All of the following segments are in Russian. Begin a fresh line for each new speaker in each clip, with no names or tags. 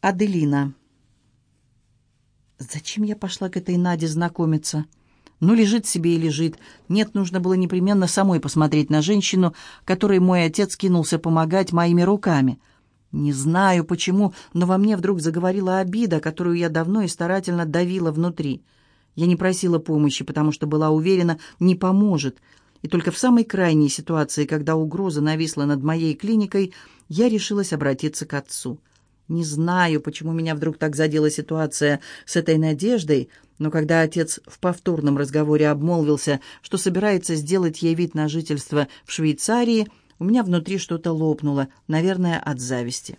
Аделина. Зачем я пошла к этой Наде знакомиться? Ну, лежит себе и лежит. Нет, нужно было непременно самой посмотреть на женщину, которой мой отец кинулся помогать моими руками. Не знаю почему, но во мне вдруг заговорила обида, которую я давно и старательно давила внутри. Я не просила помощи, потому что была уверена, не поможет. И только в самой крайней ситуации, когда угроза нависла над моей клиникой, я решилась обратиться к отцу. Не знаю, почему меня вдруг так задела ситуация с этой надеждой, но когда отец в повторном разговоре обмолвился, что собирается сделать ей вид на жительство в Швейцарии, у меня внутри что-то лопнуло, наверное, от зависти.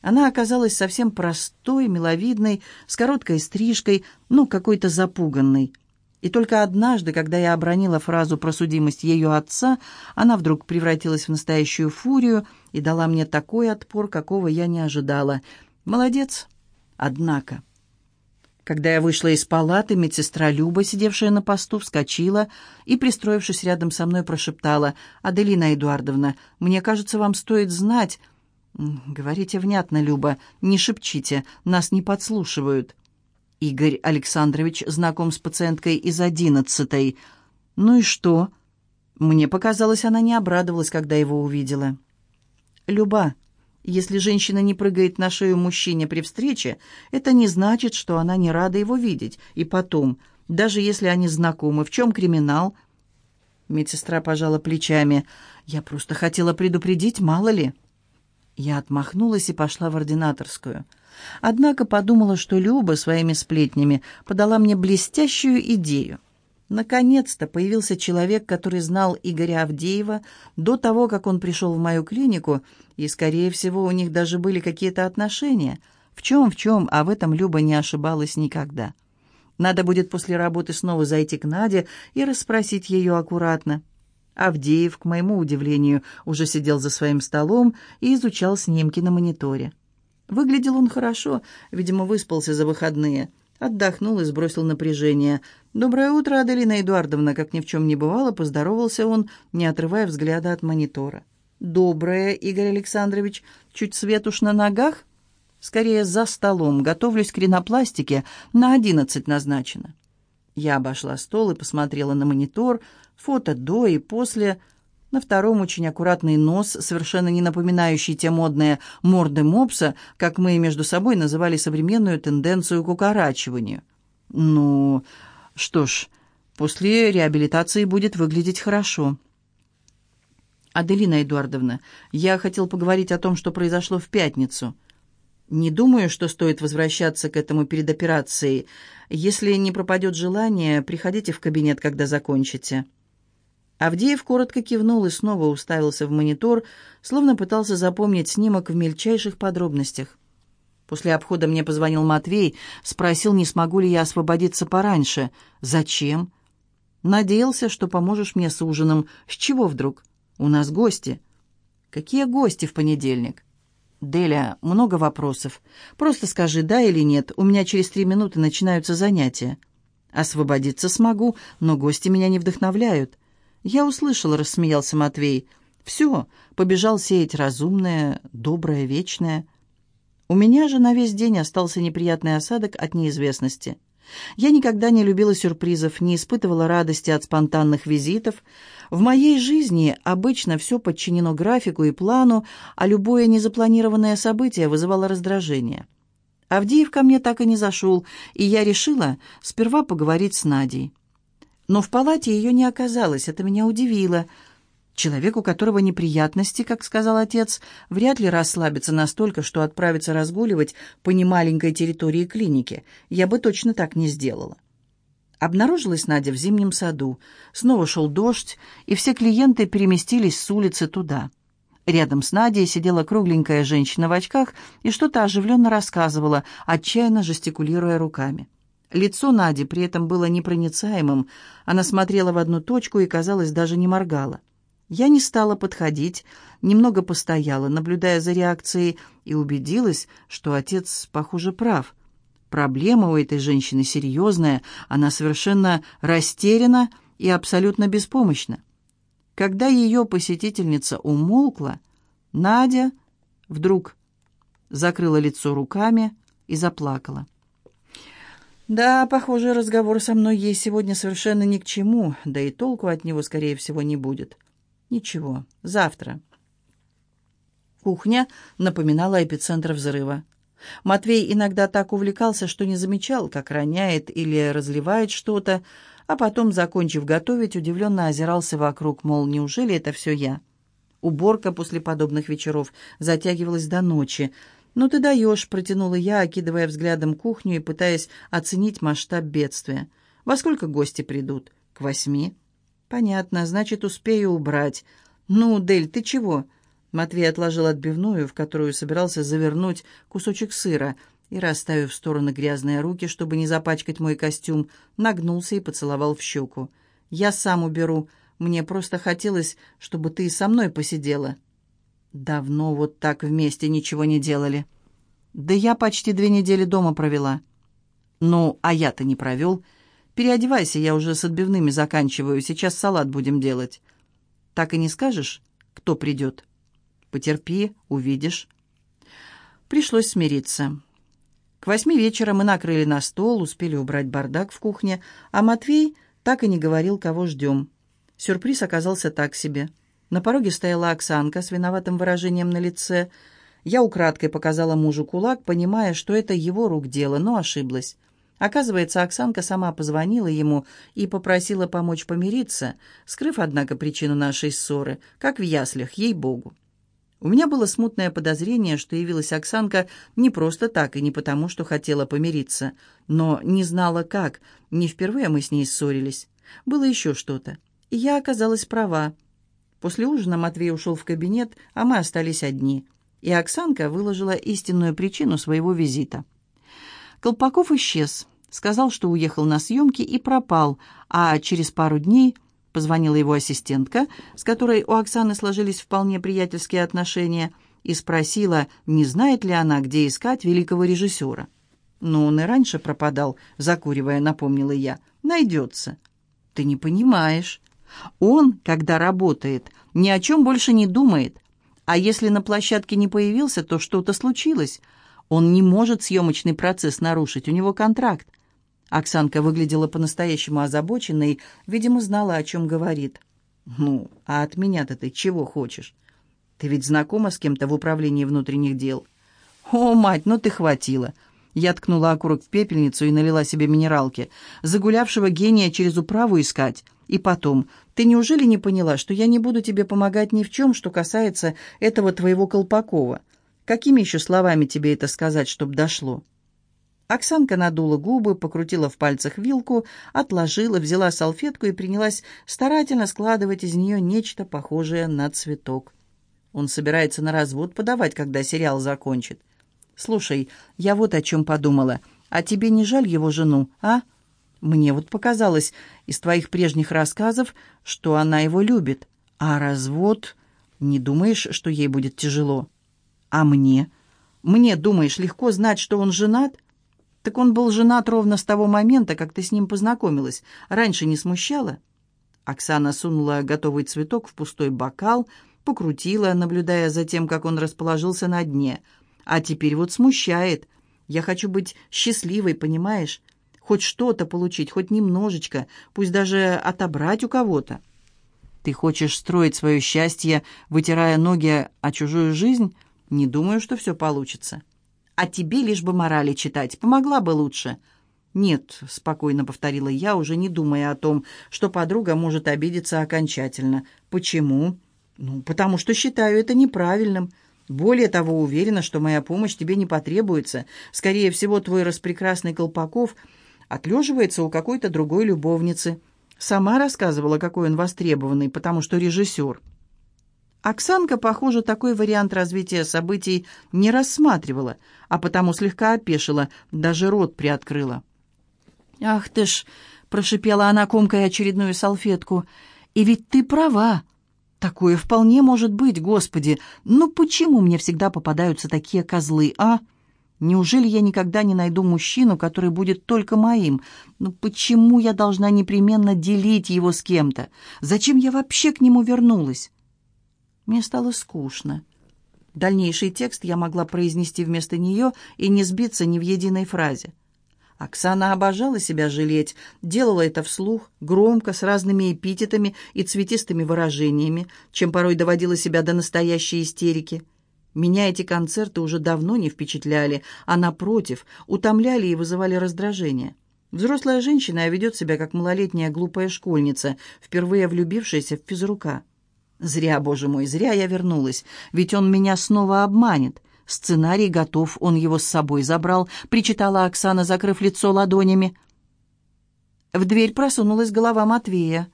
Она оказалась совсем простой, миловидной, с короткой стрижкой, ну, какой-то запуганной. И только однажды, когда я обронила фразу про судимость ее отца, она вдруг превратилась в настоящую фурию и дала мне такой отпор, какого я не ожидала. Молодец. Однако... Когда я вышла из палаты, медсестра Люба, сидевшая на посту, вскочила и, пристроившись рядом со мной, прошептала, «Аделина Эдуардовна, мне кажется, вам стоит знать...» «Говорите внятно, Люба, не шепчите, нас не подслушивают». Игорь Александрович знаком с пациенткой из одиннадцатой. Ну и что? Мне показалось, она не обрадовалась, когда его увидела. Люба, если женщина не прыгает на шею мужчине при встрече, это не значит, что она не рада его видеть. И потом, даже если они знакомы, в чем криминал? Медсестра пожала плечами. Я просто хотела предупредить, мало ли. Я отмахнулась и пошла в ординаторскую. Однако подумала, что Люба своими сплетнями подала мне блестящую идею. Наконец-то появился человек, который знал Игоря Авдеева до того, как он пришел в мою клинику, и, скорее всего, у них даже были какие-то отношения. В чем, в чем, а в этом Люба не ошибалась никогда. Надо будет после работы снова зайти к Наде и расспросить ее аккуратно. Авдеев, к моему удивлению, уже сидел за своим столом и изучал снимки на мониторе. Выглядел он хорошо, видимо, выспался за выходные. Отдохнул и сбросил напряжение. «Доброе утро, Аделина Эдуардовна!» Как ни в чем не бывало, поздоровался он, не отрывая взгляда от монитора. «Доброе, Игорь Александрович. Чуть свет уж на ногах?» «Скорее, за столом. Готовлюсь к ринопластике. На одиннадцать назначено». Я обошла стол и посмотрела на монитор. Фото до и после... На втором очень аккуратный нос, совершенно не напоминающий те модные морды мопса, как мы между собой называли современную тенденцию к укорачиванию. Ну, что ж, после реабилитации будет выглядеть хорошо. Аделина Эдуардовна, я хотел поговорить о том, что произошло в пятницу. Не думаю, что стоит возвращаться к этому перед операцией. Если не пропадет желание, приходите в кабинет, когда закончите. Авдеев коротко кивнул и снова уставился в монитор, словно пытался запомнить снимок в мельчайших подробностях. После обхода мне позвонил Матвей, спросил, не смогу ли я освободиться пораньше. «Зачем?» «Надеялся, что поможешь мне с ужином. С чего вдруг? У нас гости». «Какие гости в понедельник?» «Деля, много вопросов. Просто скажи, да или нет. У меня через три минуты начинаются занятия». «Освободиться смогу, но гости меня не вдохновляют». «Я услышал», — рассмеялся Матвей. «Все, побежал сеять разумное, доброе, вечное». У меня же на весь день остался неприятный осадок от неизвестности. Я никогда не любила сюрпризов, не испытывала радости от спонтанных визитов. В моей жизни обычно все подчинено графику и плану, а любое незапланированное событие вызывало раздражение. Авдеев ко мне так и не зашел, и я решила сперва поговорить с Надей. Но в палате ее не оказалось, это меня удивило. Человек, у которого неприятности, как сказал отец, вряд ли расслабится настолько, что отправится разгуливать по немаленькой территории клиники. Я бы точно так не сделала. Обнаружилась Надя в зимнем саду. Снова шел дождь, и все клиенты переместились с улицы туда. Рядом с Надей сидела кругленькая женщина в очках и что-то оживленно рассказывала, отчаянно жестикулируя руками. Лицо Нади при этом было непроницаемым. Она смотрела в одну точку и, казалось, даже не моргала. Я не стала подходить, немного постояла, наблюдая за реакцией, и убедилась, что отец, похоже, прав. Проблема у этой женщины серьезная, она совершенно растеряна и абсолютно беспомощна. Когда ее посетительница умолкла, Надя вдруг закрыла лицо руками и заплакала. Да, похоже, разговор со мной ей сегодня совершенно ни к чему, да и толку от него, скорее всего, не будет. Ничего, завтра. Кухня напоминала эпицентр взрыва. Матвей иногда так увлекался, что не замечал, как роняет или разливает что-то, а потом, закончив готовить, удивленно озирался вокруг, мол, неужели это все я? Уборка после подобных вечеров затягивалась до ночи. «Ну ты даешь», — протянула я, окидывая взглядом кухню и пытаясь оценить масштаб бедствия. «Во сколько гости придут?» «К восьми». «Понятно, значит, успею убрать». «Ну, Дель, ты чего?» Матвей отложил отбивную, в которую собирался завернуть кусочек сыра, и, расставив в стороны грязные руки, чтобы не запачкать мой костюм, нагнулся и поцеловал в щеку. «Я сам уберу. Мне просто хотелось, чтобы ты со мной посидела». «Давно вот так вместе ничего не делали». «Да я почти две недели дома провела». «Ну, а я-то не провел. Переодевайся, я уже с отбивными заканчиваю. Сейчас салат будем делать». «Так и не скажешь, кто придет?» Потерпи, увидишь». Пришлось смириться. К восьми вечера мы накрыли на стол, успели убрать бардак в кухне, а Матвей так и не говорил, кого ждем. Сюрприз оказался так себе. На пороге стояла Оксанка с виноватым выражением на лице. Я украдкой показала мужу кулак, понимая, что это его рук дело, но ошиблась. Оказывается, Оксанка сама позвонила ему и попросила помочь помириться, скрыв, однако, причину нашей ссоры, как в яслях, ей-богу. У меня было смутное подозрение, что явилась Оксанка не просто так и не потому, что хотела помириться, но не знала как, не впервые мы с ней ссорились. Было еще что-то. И я оказалась права. После ужина Матвей ушел в кабинет, а мы остались одни. И Оксанка выложила истинную причину своего визита. Колпаков исчез, сказал, что уехал на съемки и пропал, а через пару дней Позвонила его ассистентка, с которой у Оксаны сложились вполне приятельские отношения, и спросила, не знает ли она, где искать великого режиссера. «Но он и раньше пропадал», — закуривая, напомнила я. «Найдется». «Ты не понимаешь. Он, когда работает, ни о чем больше не думает. А если на площадке не появился, то что-то случилось. Он не может съемочный процесс нарушить, у него контракт. Оксанка выглядела по-настоящему озабоченной, видимо, знала, о чем говорит. «Ну, а от меня-то ты чего хочешь? Ты ведь знакома с кем-то в управлении внутренних дел?» «О, мать, ну ты хватила!» Я ткнула окурок в пепельницу и налила себе минералки. «Загулявшего гения через управу искать. И потом, ты неужели не поняла, что я не буду тебе помогать ни в чем, что касается этого твоего Колпакова? Какими еще словами тебе это сказать, чтоб дошло?» Оксанка надула губы, покрутила в пальцах вилку, отложила, взяла салфетку и принялась старательно складывать из нее нечто похожее на цветок. Он собирается на развод подавать, когда сериал закончит. «Слушай, я вот о чем подумала. А тебе не жаль его жену, а? Мне вот показалось из твоих прежних рассказов, что она его любит. А развод... Не думаешь, что ей будет тяжело? А мне? Мне, думаешь, легко знать, что он женат?» «Так он был женат ровно с того момента, как ты с ним познакомилась. Раньше не смущало?» Оксана сунула готовый цветок в пустой бокал, покрутила, наблюдая за тем, как он расположился на дне. «А теперь вот смущает. Я хочу быть счастливой, понимаешь? Хоть что-то получить, хоть немножечко, пусть даже отобрать у кого-то». «Ты хочешь строить свое счастье, вытирая ноги о чужую жизнь? Не думаю, что все получится» а тебе лишь бы морали читать. Помогла бы лучше». «Нет», — спокойно повторила я, уже не думая о том, что подруга может обидеться окончательно. «Почему?» «Ну, потому что считаю это неправильным. Более того, уверена, что моя помощь тебе не потребуется. Скорее всего, твой распрекрасный Колпаков отлеживается у какой-то другой любовницы. Сама рассказывала, какой он востребованный, потому что режиссер». Оксанка, похоже, такой вариант развития событий не рассматривала, а потому слегка опешила, даже рот приоткрыла. «Ах ты ж!» — прошипела она, комкая очередную салфетку. «И ведь ты права. Такое вполне может быть, Господи. Ну почему мне всегда попадаются такие козлы, а? Неужели я никогда не найду мужчину, который будет только моим? Ну почему я должна непременно делить его с кем-то? Зачем я вообще к нему вернулась?» Мне стало скучно. Дальнейший текст я могла произнести вместо нее и не сбиться ни в единой фразе. Оксана обожала себя жалеть, делала это вслух, громко, с разными эпитетами и цветистыми выражениями, чем порой доводила себя до настоящей истерики. Меня эти концерты уже давно не впечатляли, а, напротив, утомляли и вызывали раздражение. Взрослая женщина ведет себя как малолетняя глупая школьница, впервые влюбившаяся в физрука. Зря, боже мой, зря я вернулась, ведь он меня снова обманет. «Сценарий готов, он его с собой забрал», — причитала Оксана, закрыв лицо ладонями. В дверь просунулась голова Матвея.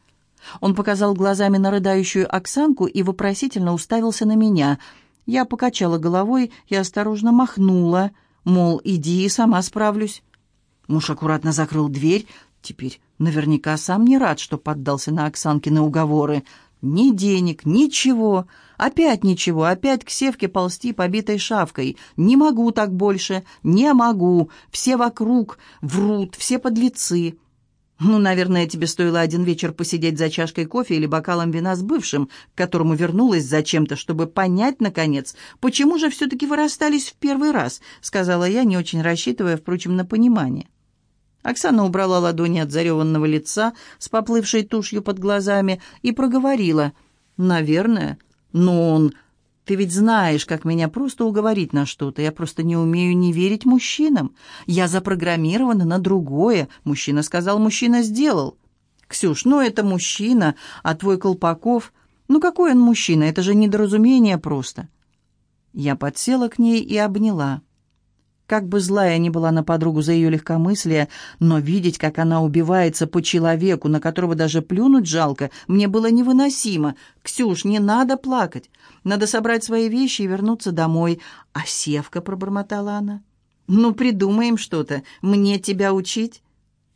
Он показал глазами на рыдающую Оксанку и вопросительно уставился на меня. Я покачала головой и осторожно махнула, мол, иди, сама справлюсь. Муж аккуратно закрыл дверь. Теперь наверняка сам не рад, что поддался на Оксанкины уговоры. Ни денег, ничего. Опять ничего, опять к севке ползти побитой шавкой. Не могу так больше, не могу. Все вокруг врут, все подлецы. Ну, наверное, тебе стоило один вечер посидеть за чашкой кофе или бокалом вина с бывшим, к которому вернулась зачем-то, чтобы понять, наконец, почему же все-таки вы расстались в первый раз, сказала я, не очень рассчитывая, впрочем, на понимание. Оксана убрала ладони от зареванного лица с поплывшей тушью под глазами и проговорила. «Наверное. Но он... Ты ведь знаешь, как меня просто уговорить на что-то. Я просто не умею не верить мужчинам. Я запрограммирована на другое. Мужчина сказал, мужчина сделал. Ксюш, ну это мужчина, а твой Колпаков... Ну какой он мужчина? Это же недоразумение просто». Я подсела к ней и обняла. Как бы злая ни была на подругу за ее легкомыслие, но видеть, как она убивается по человеку, на которого даже плюнуть жалко, мне было невыносимо. «Ксюш, не надо плакать. Надо собрать свои вещи и вернуться домой». «А Севка?» — пробормотала она. «Ну, придумаем что-то. Мне тебя учить?»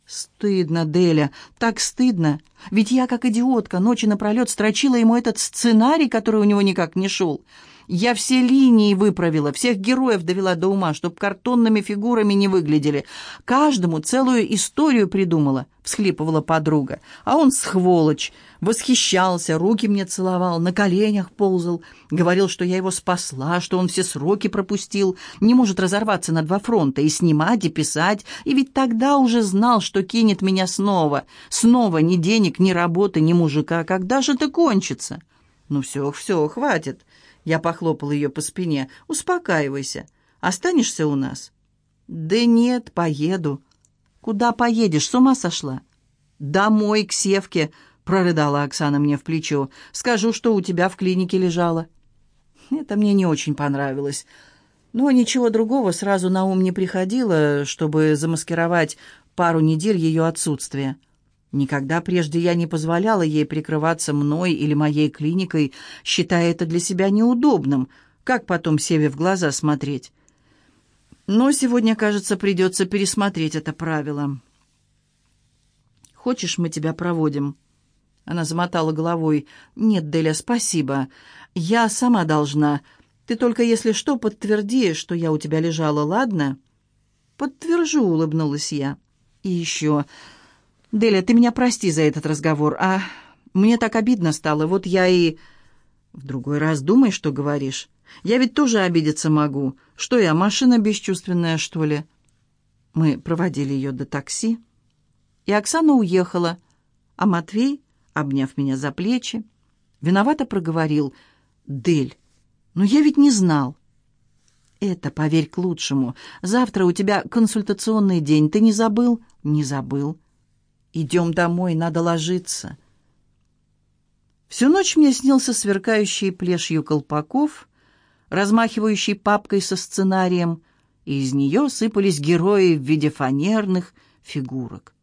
«Стыдно, Деля, так стыдно. Ведь я, как идиотка, ночи напролет строчила ему этот сценарий, который у него никак не шел. Я все линии выправила, всех героев довела до ума, чтоб картонными фигурами не выглядели. Каждому целую историю придумала, всхлипывала подруга. А он сволочь, восхищался, руки мне целовал, на коленях ползал, говорил, что я его спасла, что он все сроки пропустил, не может разорваться на два фронта и снимать, и писать, и ведь тогда уже знал, что кинет меня снова. Снова ни денег, ни работы, ни мужика. Когда же это кончится? Ну все, все, хватит. Я похлопал ее по спине. «Успокаивайся. Останешься у нас?» «Да нет, поеду». «Куда поедешь? С ума сошла?» «Домой, к Севке», — прорыдала Оксана мне в плечо. «Скажу, что у тебя в клинике лежала». Это мне не очень понравилось. Но ничего другого сразу на ум не приходило, чтобы замаскировать пару недель ее отсутствия. Никогда прежде я не позволяла ей прикрываться мной или моей клиникой, считая это для себя неудобным. Как потом Севе в глаза смотреть? Но сегодня, кажется, придется пересмотреть это правило. «Хочешь, мы тебя проводим?» Она замотала головой. «Нет, Деля, спасибо. Я сама должна. Ты только, если что, подтверди, что я у тебя лежала, ладно?» «Подтвержу», — улыбнулась я. «И еще...» «Деля, ты меня прости за этот разговор, а мне так обидно стало, вот я и...» «В другой раз думай, что говоришь. Я ведь тоже обидеться могу. Что я, машина бесчувственная, что ли?» Мы проводили ее до такси, и Оксана уехала, а Матвей, обняв меня за плечи, виновато проговорил «Дель, ну я ведь не знал». «Это, поверь, к лучшему. Завтра у тебя консультационный день. Ты не забыл?» «Не забыл». «Идем домой, надо ложиться». Всю ночь мне снился сверкающий плешью колпаков, размахивающий папкой со сценарием, и из нее сыпались герои в виде фанерных фигурок.